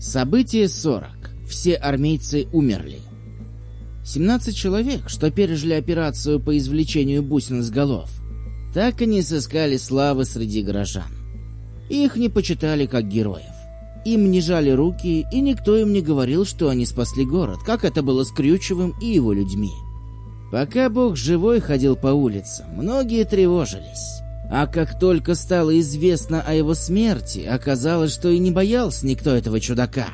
Событие 40. Все армейцы умерли. 17 человек, что пережили операцию по извлечению бусин из голов, так и не сыскали славы среди горожан. Их не почитали как героев. Им не жали руки, и никто им не говорил, что они спасли город, как это было с Крючевым и его людьми. Пока Бог живой ходил по улицам, многие тревожились. А как только стало известно о его смерти, оказалось, что и не боялся никто этого чудака.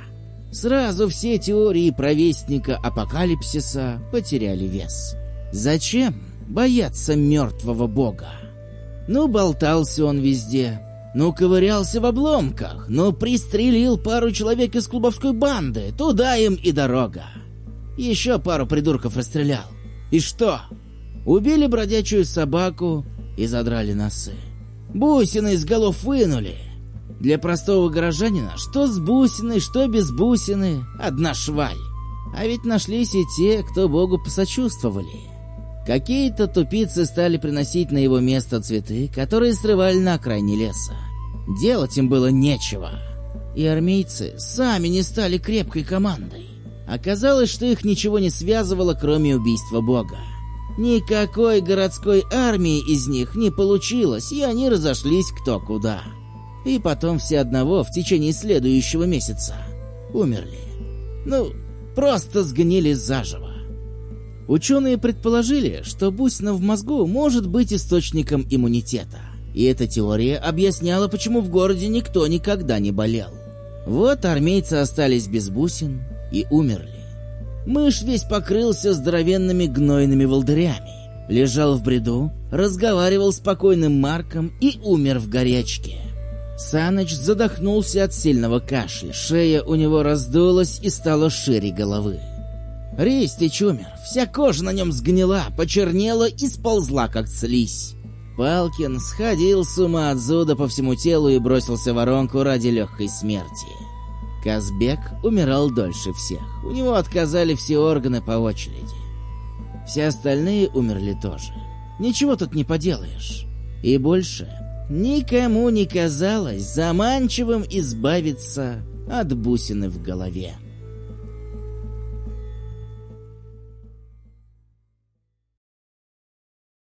Сразу все теории провестника апокалипсиса потеряли вес. Зачем бояться мертвого бога? Ну, болтался он везде, ну, ковырялся в обломках, ну, пристрелил пару человек из клубовской банды, туда им и дорога. Еще пару придурков расстрелял. И что? Убили бродячую собаку и задрали носы. Бусины из голов вынули. Для простого горожанина что с бусиной, что без бусины, одна шваль. А ведь нашлись и те, кто Богу посочувствовали. Какие-то тупицы стали приносить на его место цветы, которые срывали на окраине леса. Делать им было нечего. И армейцы сами не стали крепкой командой. Оказалось, что их ничего не связывало, кроме убийства Бога. Никакой городской армии из них не получилось, и они разошлись кто куда. И потом все одного в течение следующего месяца умерли. Ну, просто сгнили заживо. Ученые предположили, что бусина в мозгу может быть источником иммунитета. И эта теория объясняла, почему в городе никто никогда не болел. Вот армейцы остались без бусин и умерли. Мышь весь покрылся здоровенными гнойными волдырями. Лежал в бреду, разговаривал с покойным Марком и умер в горячке. Саныч задохнулся от сильного кашля, шея у него раздулась и стала шире головы. Ристич умер, вся кожа на нем сгнила, почернела и сползла, как слизь. Палкин сходил с ума от зуда по всему телу и бросился в воронку ради легкой смерти. Казбек умирал дольше всех. У него отказали все органы по очереди. Все остальные умерли тоже. Ничего тут не поделаешь. И больше никому не казалось заманчивым избавиться от бусины в голове.